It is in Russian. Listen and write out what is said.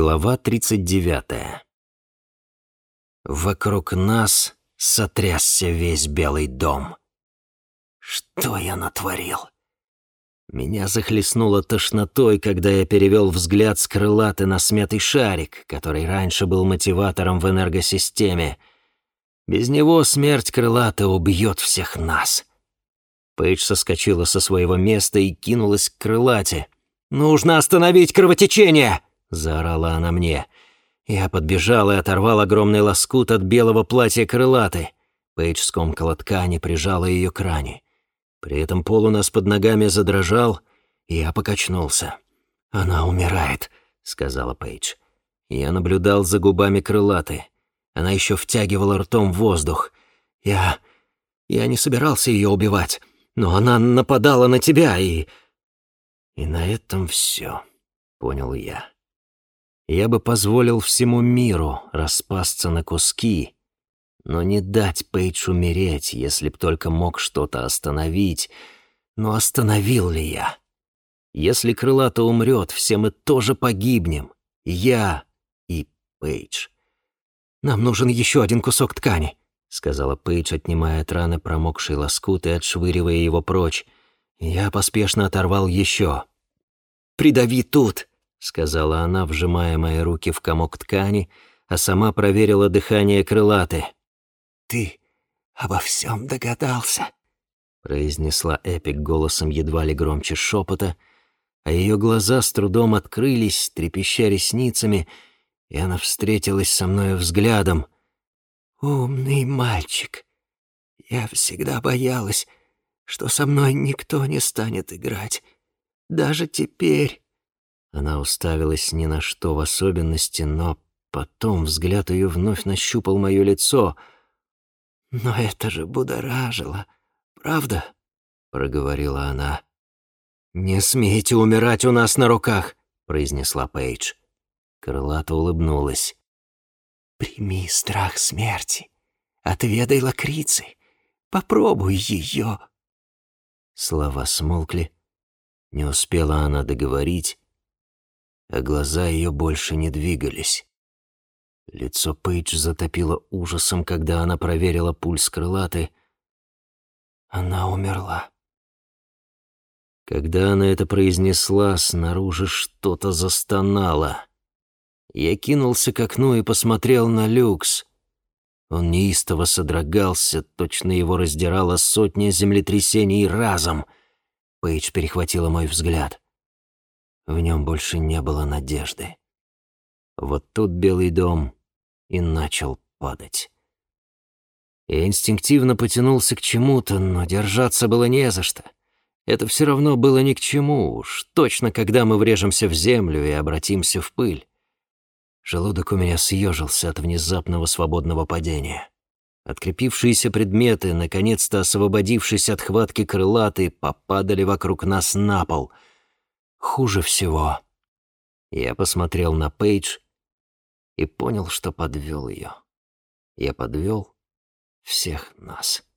Глава 39. Вокруг нас сотрясся весь Белый дом. Что я натворил? Меня захлестнуло тошнотой, когда я перевел взгляд с крылаты на смятый шарик, который раньше был мотиватором в энергосистеме. Без него смерть крылата убьет всех нас. Пейдж соскочила со своего места и кинулась к крылате. «Нужно остановить кровотечение!» — заорала она мне. Я подбежал и оторвал огромный лоскут от белого платья крылаты. Пейдж скомкала ткань и прижала ее к ране. При этом пол у нас под ногами задрожал, и я покачнулся. «Она умирает», — сказала Пейдж. Я наблюдал за губами крылаты. Она еще втягивала ртом воздух. Я... я не собирался ее убивать, но она нападала на тебя, и... И на этом все, понял я. Я бы позволил всему миру распасться на куски, но не дать Пейдж умереть, если б только мог что-то остановить. Но остановил ли я? Если крылато умрет, все мы тоже погибнем. Я и Пейдж. «Нам нужен еще один кусок ткани», — сказала Пейдж, отнимая от раны промокший лоскут и отшвыривая его прочь. Я поспешно оторвал еще. «Придави тут», — сказала она, вжимая мои руки в комок ткани, а сама проверила дыхание крылаты. «Ты обо всем догадался», — произнесла Эпик голосом едва ли громче шепота, а ее глаза с трудом открылись, трепеща ресницами, и она встретилась со мной взглядом. «Умный мальчик. Я всегда боялась, что со мной никто не станет играть. Даже теперь...» Она уставилась ни на что в особенности, но потом взгляд ее вновь нащупал мое лицо. «Но это же будоражило, правда?» — проговорила она. «Не смейте умирать у нас на руках!» — произнесла Пейдж. Крылата улыбнулась. «Прими страх смерти. Отведай лакрицы. Попробуй ее». Слова смолкли. Не успела она договорить, а глаза ее больше не двигались. Лицо Пейдж затопило ужасом, когда она проверила пульс крылаты. Она умерла. Когда она это произнесла, снаружи что-то застонало. Я кинулся к окну и посмотрел на люкс. Он неистово содрогался, точно его раздирало сотня землетрясений разом. Пейдж перехватила мой взгляд. В нем больше не было надежды. Вот тут Белый дом и начал падать. Я инстинктивно потянулся к чему-то, но держаться было не за что. Это все равно было ни к чему, уж точно, когда мы врежемся в землю и обратимся в пыль. Желудок у меня съежился от внезапного свободного падения. Открепившиеся предметы, наконец-то освободившись от хватки крылаты, попадали вокруг нас на пол — Хуже всего. Я посмотрел на Пейдж и понял, что подвел ее. Я подвел всех нас.